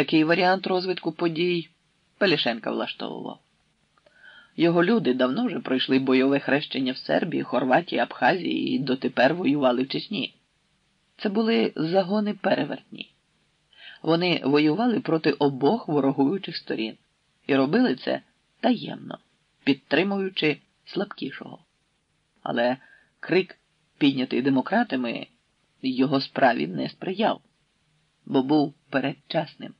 Такий варіант розвитку подій Пелішенка влаштовував. Його люди давно вже пройшли бойове хрещення в Сербії, Хорватії, Абхазії і дотепер воювали в Чечні. Це були загони перевертні. Вони воювали проти обох ворогуючих сторін і робили це таємно, підтримуючи слабкішого. Але крик, піднятий демократами, його справі не сприяв, бо був передчасним.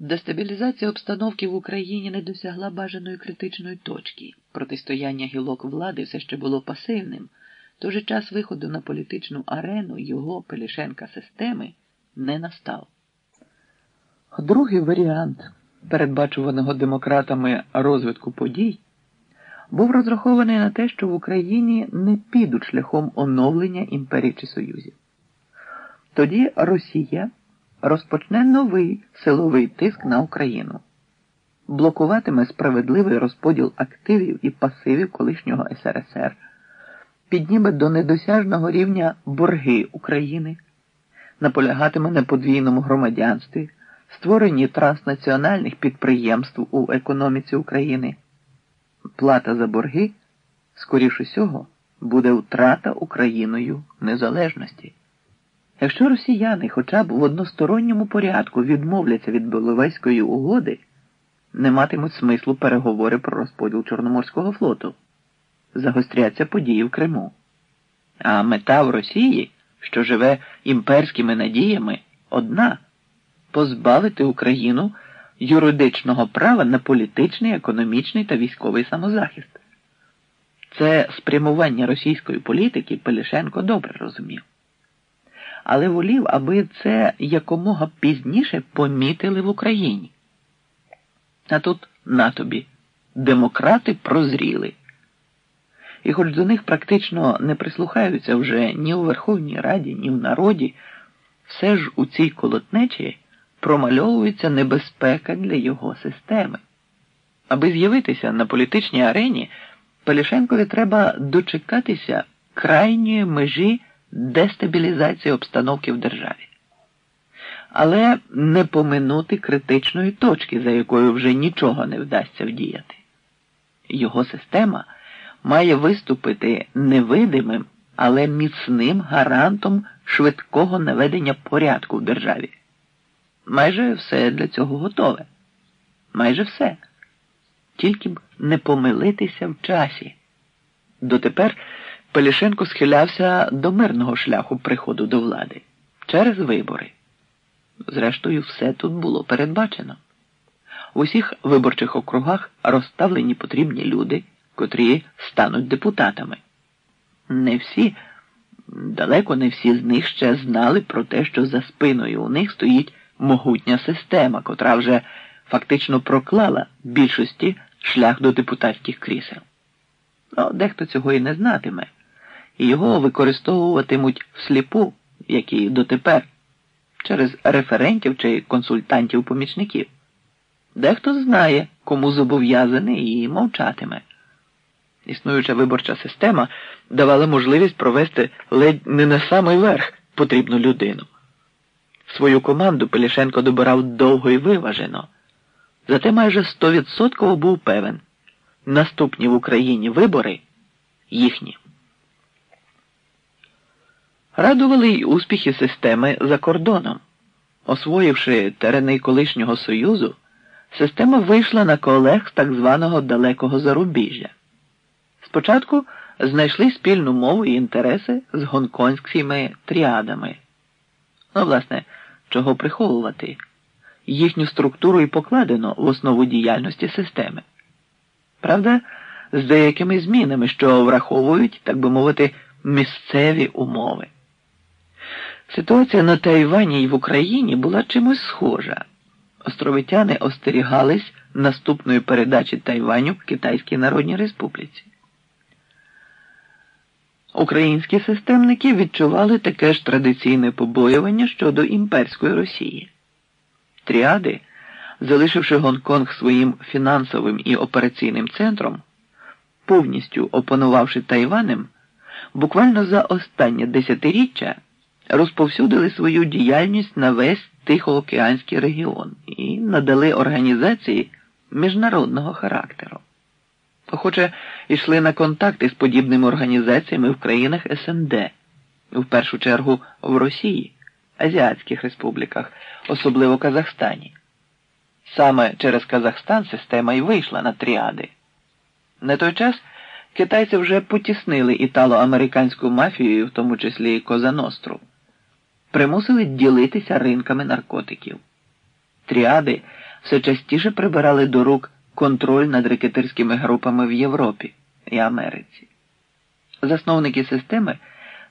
Дестабілізація обстановки в Україні не досягла бажаної критичної точки. Протистояння гілок влади все ще було пасивним, тож час виходу на політичну арену його Пелішенка системи не настав. Другий варіант передбачуваного демократами розвитку подій був розрахований на те, що в Україні не підуть шляхом оновлення імперії чи союзів. Тоді Росія розпочне новий силовий тиск на Україну, блокуватиме справедливий розподіл активів і пасивів колишнього СРСР, підніме до недосяжного рівня борги України, наполягатиме на подвійному громадянстві, створенні транснаціональних підприємств у економіці України. Плата за борги, скоріш усього, буде втрата Україною незалежності. Якщо росіяни хоча б в односторонньому порядку відмовляться від Беловезької угоди, не матимуть смислу переговори про розподіл Чорноморського флоту, загостряться події в Криму. А мета в Росії, що живе імперськими надіями, одна позбавити Україну юридичного права на політичний, економічний та військовий самозахист. Це спрямування російської політики Пелішенко добре розумів але волів, аби це якомога пізніше помітили в Україні. А тут на тобі демократи прозріли. І хоч до них практично не прислухаються вже ні у Верховній Раді, ні в народі, все ж у цій колотнечі промальовується небезпека для його системи. Аби з'явитися на політичній арені, Пелішенкові треба дочекатися крайньої межі дестабілізації обстановки в державі. Але не поминути критичної точки, за якою вже нічого не вдасться вдіяти. Його система має виступити невидимим, але міцним гарантом швидкого наведення порядку в державі. Майже все для цього готове. Майже все. Тільки б не помилитися в часі. Дотепер Пелішенко схилявся до мирного шляху приходу до влади через вибори. Зрештою, все тут було передбачено. В усіх виборчих округах розставлені потрібні люди, котрі стануть депутатами. Не всі, далеко не всі з них ще знали про те, що за спиною у них стоїть могутня система, котра вже фактично проклала більшості шлях до депутатських крісел. Ну, дехто цього і не знатиме його використовуватимуть всліпу, як і дотепер, через референтів чи консультантів-помічників. Дехто знає, кому зобов'язаний і мовчатиме. Існуюча виборча система давала можливість провести ледь не на самий верх потрібну людину. Свою команду Пелішенко добирав довго і виважено, зате майже стовідсотково був певен. Наступні в Україні вибори їхні. Радували й успіхи системи за кордоном. Освоївши терени колишнього Союзу, система вийшла на колег з так званого далекого зарубіжжя. Спочатку знайшли спільну мову і інтереси з гонконгськими тріадами. Ну, власне, чого приховувати? Їхню структуру і покладено в основу діяльності системи. Правда, з деякими змінами, що враховують, так би мовити, місцеві умови. Ситуація на Тайвані і в Україні була чимось схожа. Островитяни остерігались наступної передачі Тайваню в Китайській Народній Республіці. Українські системники відчували таке ж традиційне побоювання щодо імперської Росії. Тріади, залишивши Гонконг своїм фінансовим і операційним центром, повністю опанувавши Тайванем, буквально за останнє десятиріччя розповсюдили свою діяльність на весь Тихоокеанський регіон і надали організації міжнародного характеру. Охоче йшли на контакти з подібними організаціями в країнах СНД, в першу чергу в Росії, Азіатських республіках, особливо Казахстані. Саме через Казахстан система й вийшла на тріади. На той час китайці вже потіснили італо-американську мафію, в тому числі і Козаностру, примусили ділитися ринками наркотиків. Тріади все частіше прибирали до рук контроль над рекетирськими групами в Європі і Америці. Засновники системи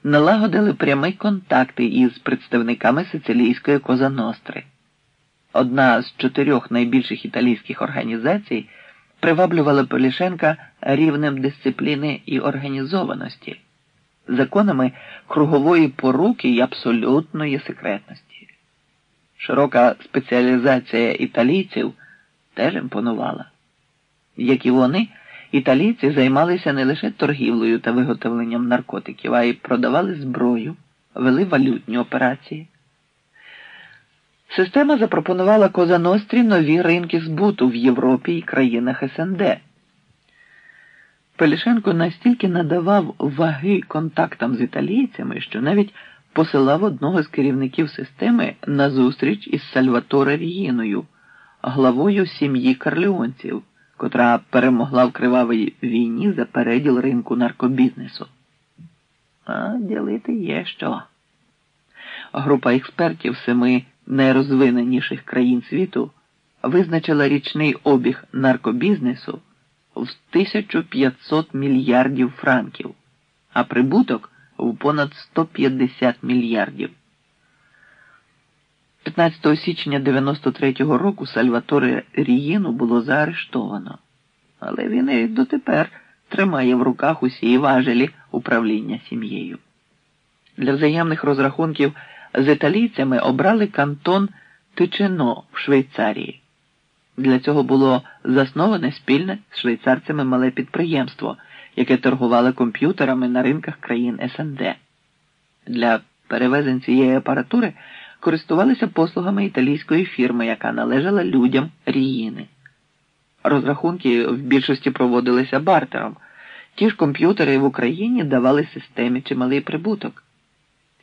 налагодили прямий контакти із представниками сицилійської Козаностри. Одна з чотирьох найбільших італійських організацій приваблювала Полішенка рівнем дисципліни і організованості, законами кругової поруки і абсолютної секретності. Широка спеціалізація італійців теж імпонувала. Як і вони, італійці займалися не лише торгівлею та виготовленням наркотиків, а й продавали зброю, вели валютні операції. Система запропонувала Козанострі нові ринки збуту в Європі і країнах СНД. Пелішенко настільки надавав ваги контактам з італійцями, що навіть посилав одного з керівників системи на зустріч із Сальваторе Ріїною, главою сім'ї карліонців, котра перемогла в кривавій війні за переділ ринку наркобізнесу. А ділити є що. Група експертів семи найрозвиненіших країн світу визначила річний обіг наркобізнесу в 1500 мільярдів франків, а прибуток в понад 150 мільярдів. 15 січня 93-го року Сальваторе Ріїну було заарештовано, але він і дотепер тримає в руках усі важелі управління сім'єю. Для взаємних розрахунків з італійцями обрали кантон Тичино в Швейцарії. Для цього було засноване спільне з швейцарцями мале підприємство, яке торгувало комп'ютерами на ринках країн СНД. Для перевезень цієї апаратури користувалися послугами італійської фірми, яка належала людям Ріїни. Розрахунки в більшості проводилися бартером. Ті ж комп'ютери в Україні давали системі чималий прибуток.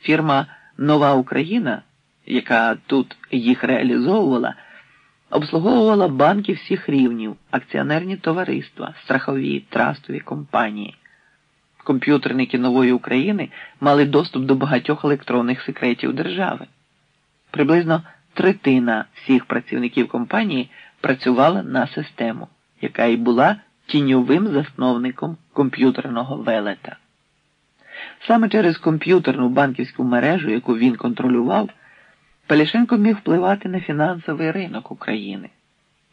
Фірма Нова Україна, яка тут їх реалізовувала, обслуговувала банки всіх рівнів, акціонерні товариства, страхові, трастові компанії. Комп'ютерники Нової України мали доступ до багатьох електронних секретів держави. Приблизно третина всіх працівників компанії працювала на систему, яка й була тіньовим засновником комп'ютерного велета. Саме через комп'ютерну банківську мережу, яку він контролював, Пелішенко міг впливати на фінансовий ринок України.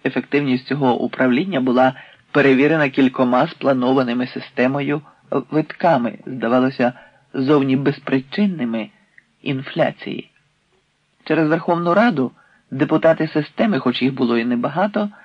Ефективність цього управління була перевірена кількома спланованими системою витками, здавалося, зовні безпричинними інфляції. Через Верховну Раду депутати системи, хоч їх було і небагато,